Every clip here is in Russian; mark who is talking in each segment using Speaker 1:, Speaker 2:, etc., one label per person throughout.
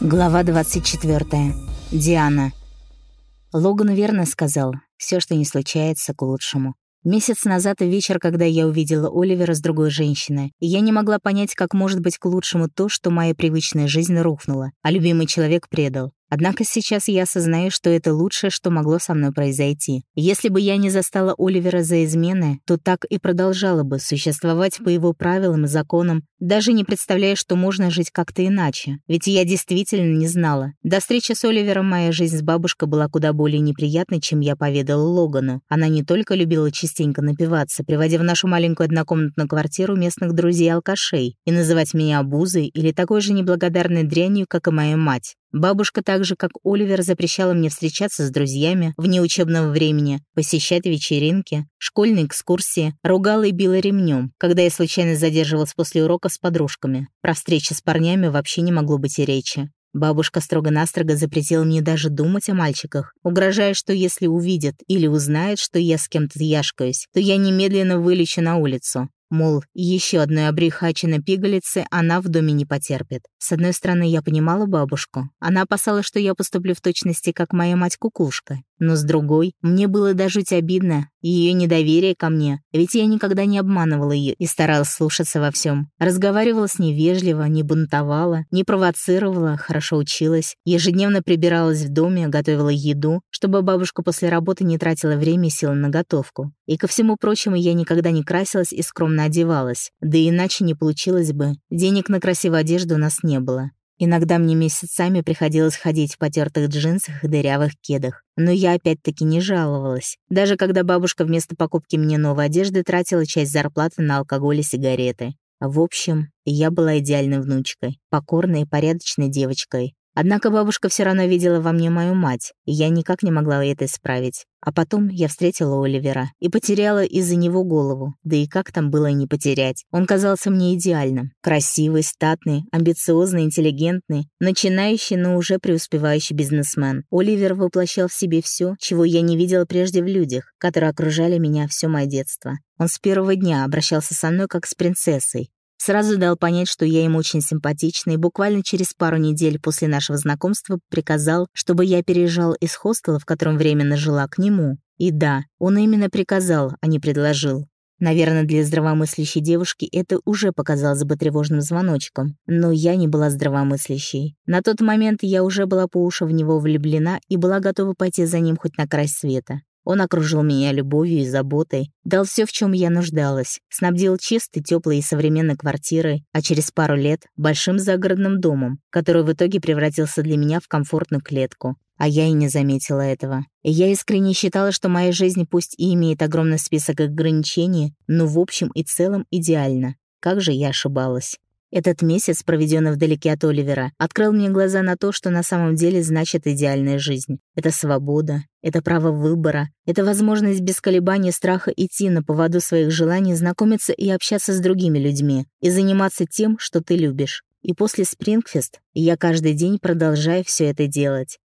Speaker 1: Глава 24. Диана. Логан верно сказал, все, что не случается, к лучшему. Месяц назад вечер, когда я увидела Оливера с другой женщиной, я не могла понять, как может быть к лучшему то, что моя привычная жизнь рухнула, а любимый человек предал. Однако сейчас я осознаю, что это лучшее, что могло со мной произойти. Если бы я не застала Оливера за измены, то так и продолжала бы существовать по его правилам и законам, даже не представляя, что можно жить как-то иначе. Ведь я действительно не знала. До встречи с Оливером моя жизнь с бабушкой была куда более неприятной, чем я поведала Логану. Она не только любила частенько напиваться, приводя в нашу маленькую однокомнатную квартиру местных друзей-алкашей и называть меня обузой или такой же неблагодарной дрянью, как и моя мать. Бабушка так же, как Оливер, запрещала мне встречаться с друзьями вне учебного времени, посещать вечеринки, школьные экскурсии, ругала и била ремнем, когда я случайно задерживалась после урока с подружками. Про встречи с парнями вообще не могло быть и речи. Бабушка строго-настрого запретила мне даже думать о мальчиках, угрожая, что если увидят или узнает, что я с кем-то яшкаюсь, то я немедленно вылечу на улицу. Мол, еще одной обрехаченной пигалицы она в доме не потерпит. С одной стороны, я понимала бабушку. Она опасалась, что я поступлю в точности, как моя мать-кукушка. Но с другой, мне было даже обидно ее недоверие ко мне, ведь я никогда не обманывала ее и старалась слушаться во всем. Разговаривала с ней вежливо, не бунтовала, не провоцировала, хорошо училась, ежедневно прибиралась в доме, готовила еду, чтобы бабушка после работы не тратила время и силы на готовку. И ко всему прочему, я никогда не красилась и скромно одевалась, да иначе не получилось бы. Денег на красивую одежду у нас не было. Иногда мне месяцами приходилось ходить в потертых джинсах и дырявых кедах. Но я опять-таки не жаловалась. Даже когда бабушка вместо покупки мне новой одежды тратила часть зарплаты на алкоголь и сигареты. В общем, я была идеальной внучкой, покорной и порядочной девочкой, Однако бабушка все равно видела во мне мою мать, и я никак не могла это исправить. А потом я встретила Оливера и потеряла из-за него голову. Да и как там было не потерять? Он казался мне идеальным. Красивый, статный, амбициозный, интеллигентный, начинающий, но уже преуспевающий бизнесмен. Оливер воплощал в себе все, чего я не видела прежде в людях, которые окружали меня все мое детство. Он с первого дня обращался со мной как с принцессой, Сразу дал понять, что я ему очень симпатична, и буквально через пару недель после нашего знакомства приказал, чтобы я переезжал из хостела, в котором временно жила, к нему. И да, он именно приказал, а не предложил. Наверное, для здравомыслящей девушки это уже показалось бы тревожным звоночком, но я не была здравомыслящей. На тот момент я уже была по уши в него влюблена и была готова пойти за ним хоть на край света. Он окружил меня любовью и заботой, дал все, в чем я нуждалась, снабдил чистой, теплой и современной квартирой, а через пару лет — большим загородным домом, который в итоге превратился для меня в комфортную клетку. А я и не заметила этого. И я искренне считала, что моя жизнь пусть и имеет огромный список ограничений, но в общем и целом идеальна. Как же я ошибалась. Этот месяц, проведенный вдалеке от Оливера, открыл мне глаза на то, что на самом деле значит идеальная жизнь. Это свобода, это право выбора, это возможность без колебаний страха идти на поводу своих желаний, знакомиться и общаться с другими людьми, и заниматься тем, что ты любишь. И после Спрингфест я каждый день продолжаю все это делать.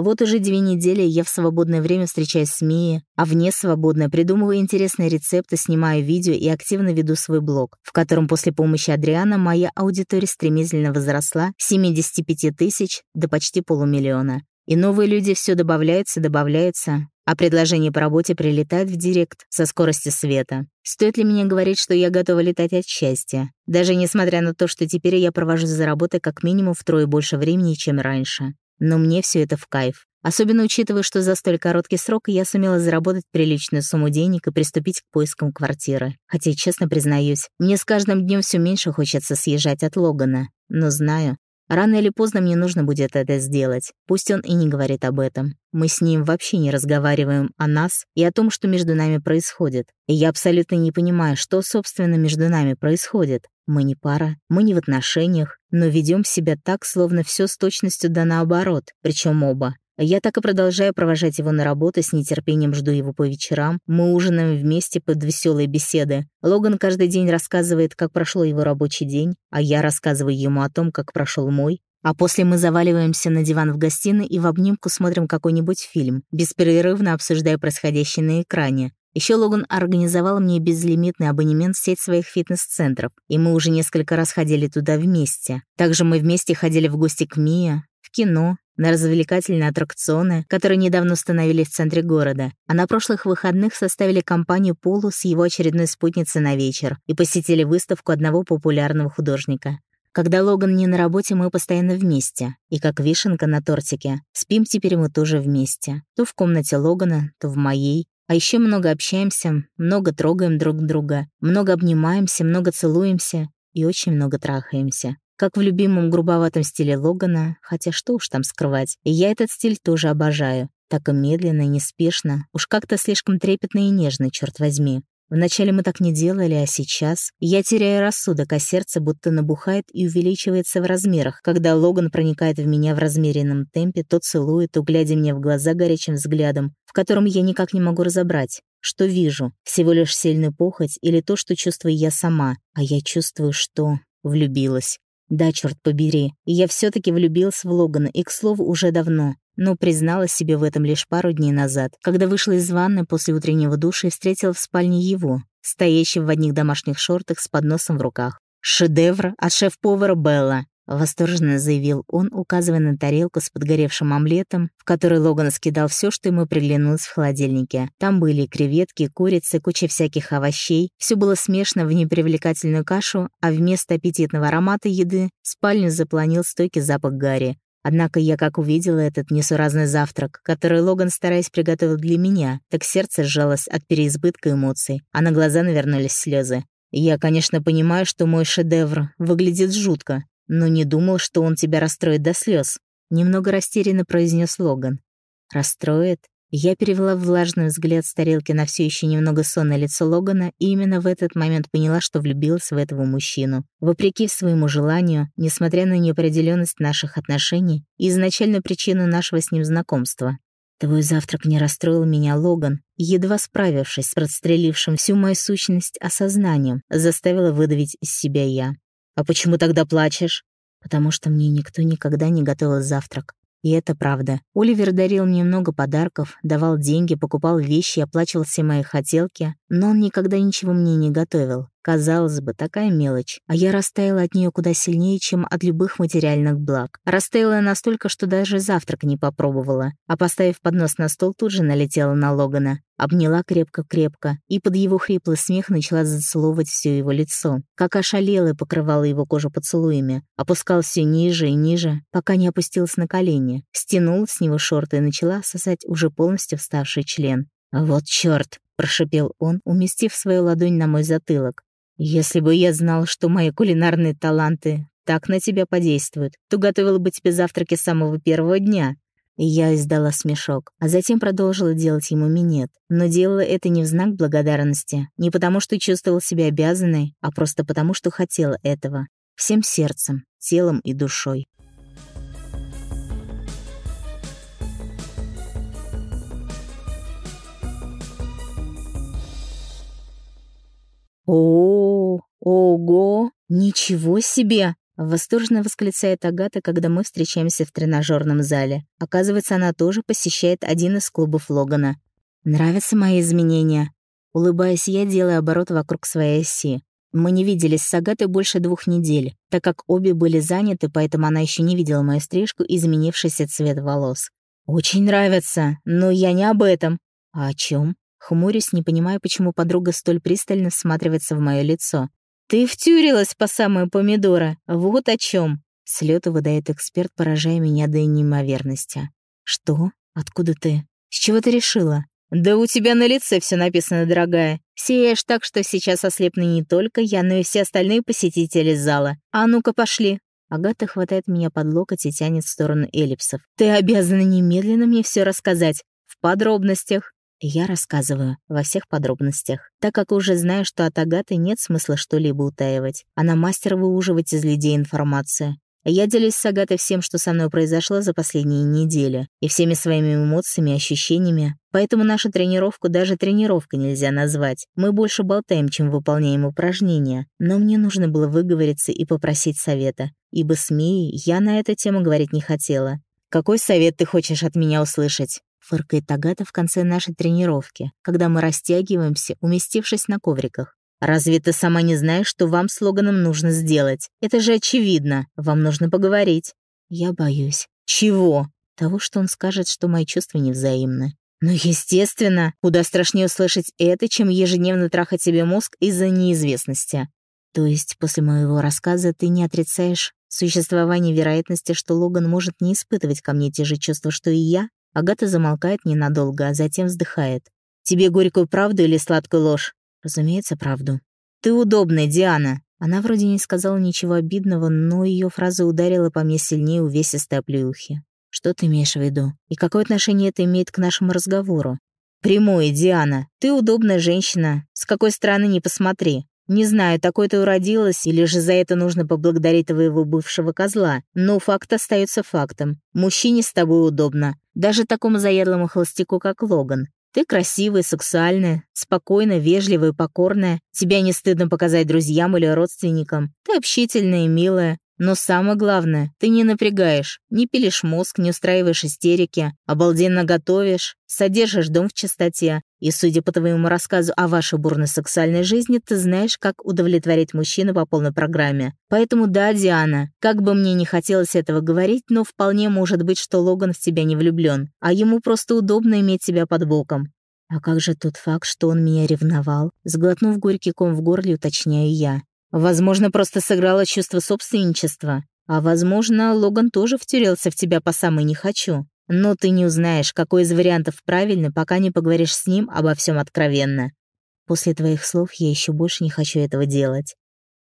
Speaker 1: Вот уже две недели я в свободное время встречаюсь с Мией, а вне свободное придумываю интересные рецепты, снимаю видео и активно веду свой блог, в котором после помощи Адриана моя аудитория стремительно возросла с 75 тысяч до почти полумиллиона. И новые люди все добавляются, добавляются, а предложение по работе прилетает в директ со скоростью света. Стоит ли мне говорить, что я готова летать от счастья? Даже несмотря на то, что теперь я провожу за работой как минимум втрое больше времени, чем раньше. Но мне все это в кайф. Особенно учитывая, что за столь короткий срок я сумела заработать приличную сумму денег и приступить к поискам квартиры. Хотя, честно признаюсь, мне с каждым днем все меньше хочется съезжать от Логана. Но знаю, Рано или поздно мне нужно будет это сделать. Пусть он и не говорит об этом. Мы с ним вообще не разговариваем о нас и о том, что между нами происходит. И я абсолютно не понимаю, что, собственно, между нами происходит. Мы не пара, мы не в отношениях, но ведем себя так, словно все с точностью да наоборот, причем оба. Я так и продолжаю провожать его на работу, с нетерпением жду его по вечерам. Мы ужинаем вместе под веселые беседы. Логан каждый день рассказывает, как прошел его рабочий день, а я рассказываю ему о том, как прошел мой. А после мы заваливаемся на диван в гостиной и в обнимку смотрим какой-нибудь фильм, беспрерывно обсуждая происходящее на экране. Еще Логан организовал мне безлимитный абонемент в сеть своих фитнес-центров, и мы уже несколько раз ходили туда вместе. Также мы вместе ходили в гости к Мия, кино, на развлекательные аттракционы, которые недавно установили в центре города, а на прошлых выходных составили компанию Полу с его очередной спутницей на вечер и посетили выставку одного популярного художника. Когда Логан не на работе, мы постоянно вместе. И как вишенка на тортике. Спим теперь мы тоже вместе. То в комнате Логана, то в моей. А еще много общаемся, много трогаем друг друга, много обнимаемся, много целуемся и очень много трахаемся. Как в любимом грубоватом стиле Логана, хотя что уж там скрывать. И я этот стиль тоже обожаю. Так и медленно, и неспешно. Уж как-то слишком трепетно и нежно, черт возьми. Вначале мы так не делали, а сейчас я теряю рассудок, а сердце будто набухает и увеличивается в размерах, когда Логан проникает в меня в размеренном темпе, то целует, то глядя мне в глаза горячим взглядом, в котором я никак не могу разобрать, что вижу, всего лишь сильный похоть или то, что чувствую я сама, а я чувствую, что влюбилась. Да, черт побери, я все таки влюбился в Логана, и, к слову, уже давно но призналась себе в этом лишь пару дней назад, когда вышла из ванны после утреннего душа и встретила в спальне его, стоящего в одних домашних шортах с подносом в руках. «Шедевр от шеф-повара Белла», — восторженно заявил он, указывая на тарелку с подгоревшим омлетом, в которой Логан скидал все, что ему приглянулось в холодильнике. Там были креветки, курицы, куча всяких овощей. Все было смешно в непривлекательную кашу, а вместо аппетитного аромата еды спальню запланил стойкий запах гари. Однако я как увидела этот несуразный завтрак, который Логан, стараясь приготовил для меня, так сердце сжалось от переизбытка эмоций, а на глаза навернулись слезы. Я, конечно, понимаю, что мой шедевр выглядит жутко, но не думал, что он тебя расстроит до слез. Немного растерянно произнес Логан. Расстроит? Я перевела влажный взгляд с тарелки на все еще немного сонное лицо Логана и именно в этот момент поняла, что влюбилась в этого мужчину. Вопреки своему желанию, несмотря на неопределенность наших отношений и изначальную причину нашего с ним знакомства. Твой завтрак не расстроил меня, Логан, едва справившись с подстрелившим всю мою сущность осознанием, заставила выдавить из себя я. «А почему тогда плачешь?» «Потому что мне никто никогда не готовил завтрак. И это правда. Оливер дарил мне много подарков, давал деньги, покупал вещи, оплачивал все мои хотелки, но он никогда ничего мне не готовил. Казалось бы, такая мелочь, а я растаяла от нее куда сильнее, чем от любых материальных благ. Растаяла настолько, что даже завтрак не попробовала, а поставив поднос на стол, тут же налетела на Логана. Обняла крепко-крепко, и под его хриплый смех начала зацеловывать все его лицо. Как ошалела покрывала его кожу поцелуями. Опускал все ниже и ниже, пока не опустилась на колени. Стянула с него шорты и начала сосать уже полностью вставший член. «Вот чёрт!» — прошипел он, уместив свою ладонь на мой затылок. «Если бы я знал, что мои кулинарные таланты так на тебя подействуют, то готовила бы тебе завтраки с самого первого дня». Я издала смешок, а затем продолжила делать ему минет. Но делала это не в знак благодарности, не потому что чувствовала себя обязанной, а просто потому что хотела этого. Всем сердцем, телом и душой. «О, ого, ничего себе!» Восторженно восклицает Агата, когда мы встречаемся в тренажерном зале. Оказывается, она тоже посещает один из клубов Логана. «Нравятся мои изменения?» Улыбаясь, я делаю оборот вокруг своей оси. Мы не виделись с Агатой больше двух недель, так как обе были заняты, поэтому она еще не видела мою стрижку и изменившийся цвет волос. «Очень нравится, но я не об этом». «А о чем? Хмурюсь, не понимая, почему подруга столь пристально всматривается в мое лицо. «Ты втюрилась по самую помидора. Вот о чем. С лёта выдает эксперт, поражая меня до неимоверности. «Что? Откуда ты? С чего ты решила?» «Да у тебя на лице все написано, дорогая. Сияешь так, что сейчас ослепны не только я, но и все остальные посетители зала. А ну-ка, пошли!» Агата хватает меня под локоть и тянет в сторону эллипсов. «Ты обязана немедленно мне все рассказать. В подробностях». Я рассказываю во всех подробностях, так как уже знаю, что от Агаты нет смысла что-либо утаивать. Она мастер выуживать из людей информацию. Я делюсь с Агатой всем, что со мной произошло за последние недели, и всеми своими эмоциями, ощущениями. Поэтому нашу тренировку даже тренировкой нельзя назвать. Мы больше болтаем, чем выполняем упражнения. Но мне нужно было выговориться и попросить совета, ибо с Мией я на эту тему говорить не хотела. «Какой совет ты хочешь от меня услышать?» Фыркает Агата в конце нашей тренировки, когда мы растягиваемся, уместившись на ковриках. «Разве ты сама не знаешь, что вам с Логаном нужно сделать? Это же очевидно. Вам нужно поговорить». Я боюсь. Чего? Того, что он скажет, что мои чувства невзаимны. Ну, естественно, куда страшнее услышать это, чем ежедневно трахать себе мозг из-за неизвестности. То есть после моего рассказа ты не отрицаешь существование вероятности, что Логан может не испытывать ко мне те же чувства, что и я? Агата замолкает ненадолго, а затем вздыхает. Тебе горькую правду или сладкую ложь? Разумеется, правду. Ты удобная, Диана. Она вроде не сказала ничего обидного, но ее фраза ударила по мне сильнее увесистой оплеухи. Что ты имеешь в виду? И какое отношение это имеет к нашему разговору? Прямое, Диана. Ты удобная женщина. С какой стороны не посмотри. Не знаю, такой ты уродилась, или же за это нужно поблагодарить твоего бывшего козла, но факт остается фактом. Мужчине с тобой удобно. Даже такому заядлому холостяку, как Логан. Ты красивая, сексуальная, спокойная, вежливая, покорная. Тебя не стыдно показать друзьям или родственникам. Ты общительная и милая. Но самое главное, ты не напрягаешь, не пилишь мозг, не устраиваешь истерики, обалденно готовишь, содержишь дом в чистоте. И, судя по твоему рассказу о вашей бурной сексуальной жизни, ты знаешь, как удовлетворить мужчину по полной программе. Поэтому да, Диана, как бы мне не хотелось этого говорить, но вполне может быть, что Логан в тебя не влюблен, а ему просто удобно иметь тебя под боком. А как же тот факт, что он меня ревновал? Сглотнув горький ком в горле, уточняю я. Возможно, просто сыграло чувство собственничества. А возможно, Логан тоже втюрился в тебя по самой «не хочу». Но ты не узнаешь, какой из вариантов правильный, пока не поговоришь с ним обо всем откровенно. После твоих слов я еще больше не хочу этого делать.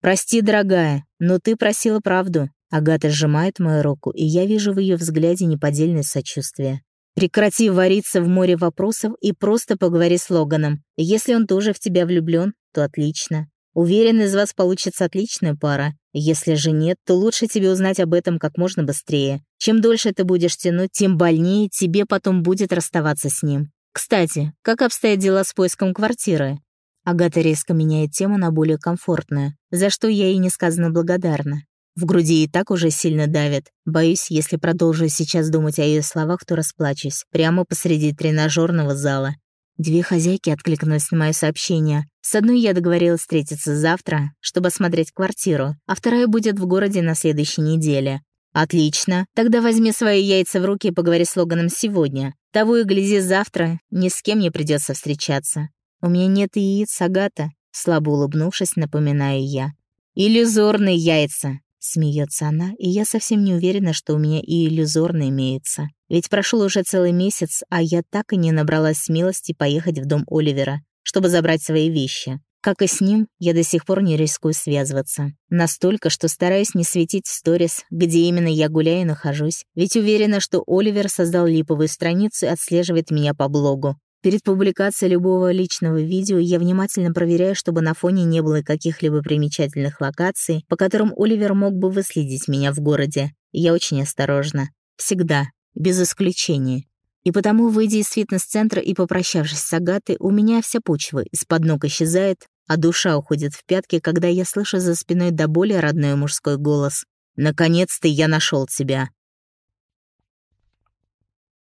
Speaker 1: Прости, дорогая, но ты просила правду. Агата сжимает мою руку, и я вижу в ее взгляде неподдельное сочувствие. Прекрати вариться в море вопросов и просто поговори с Логаном. Если он тоже в тебя влюблен, то отлично. Уверен, из вас получится отличная пара. Если же нет, то лучше тебе узнать об этом как можно быстрее. Чем дольше ты будешь тянуть, тем больнее тебе потом будет расставаться с ним. Кстати, как обстоят дела с поиском квартиры? Агата резко меняет тему на более комфортную, за что я ей несказанно благодарна. В груди и так уже сильно давит. Боюсь, если продолжу сейчас думать о ее словах, то расплачусь. Прямо посреди тренажерного зала. Две хозяйки откликнулись на мое сообщение. С одной я договорилась встретиться завтра, чтобы осмотреть квартиру, а вторая будет в городе на следующей неделе. «Отлично. Тогда возьми свои яйца в руки и поговори с Логаном сегодня. Того и гляди завтра, ни с кем не придется встречаться. У меня нет яиц, Агата», — слабо улыбнувшись, напоминаю я. «Иллюзорные яйца. Смеется она, и я совсем не уверена, что у меня и иллюзорно имеется. Ведь прошел уже целый месяц, а я так и не набралась смелости поехать в дом Оливера, чтобы забрать свои вещи. Как и с ним, я до сих пор не рискую связываться. Настолько, что стараюсь не светить в сторис, где именно я гуляю и нахожусь, ведь уверена, что Оливер создал липовую страницу и отслеживает меня по блогу. Перед публикацией любого личного видео я внимательно проверяю, чтобы на фоне не было каких-либо примечательных локаций, по которым Оливер мог бы выследить меня в городе. Я очень осторожна. Всегда. Без исключения. И потому, выйдя из фитнес-центра и попрощавшись с Агатой, у меня вся почва из-под ног исчезает, а душа уходит в пятки, когда я слышу за спиной до боли родной мужской голос. «Наконец-то я нашел тебя!»